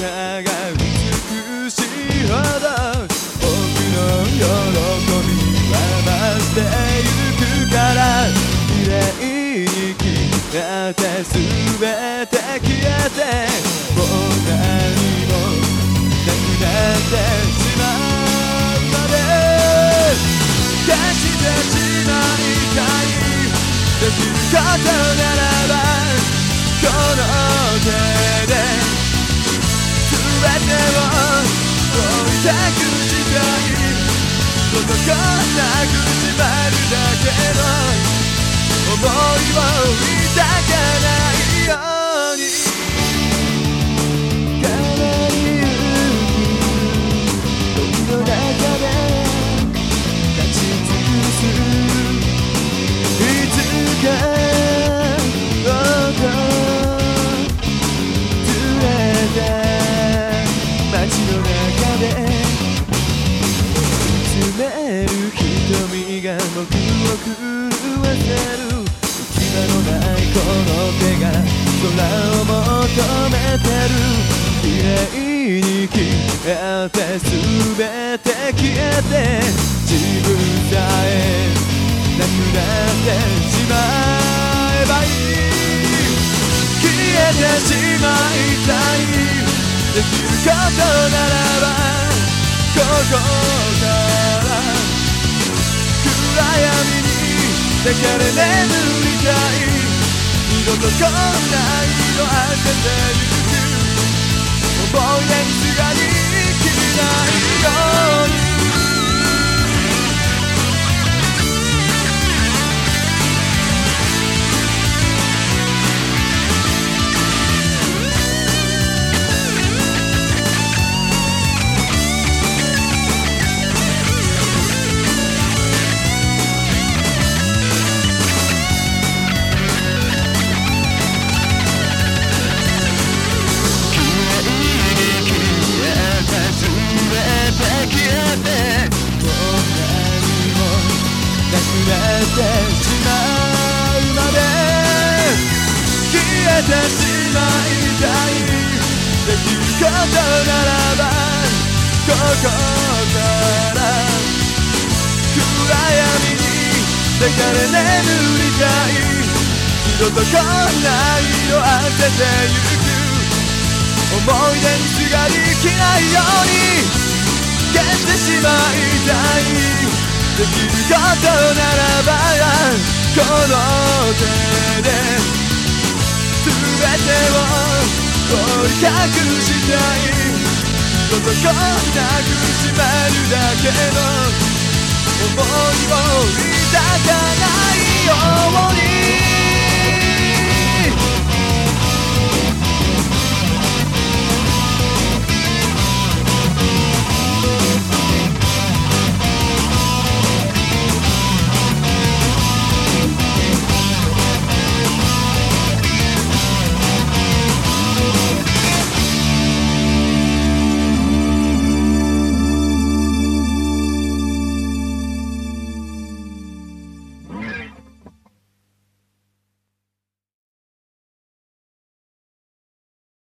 が美しいほど僕の喜びは増してゆくから綺麗に決まって全て消えてもう何もなくなってしまうまで消してしまいたいできることなら咲く時代どこなく縛るだけのを狂わせる行き場のないこの手が空を求めてる綺麗に消えて全て消えて自分さえなくなってしまえばいい。消えてしまいたい。できることならばここから。だから眠りたい。二度とこんな色あせてしまいたいできることならばここから暗闇に抱かれ眠りたい二度とこんな色あせてゆく思い出にすがりきないように消してしまいたいできることならばこの手でくしたい。どこなくしまるだけの思いを抱かないように。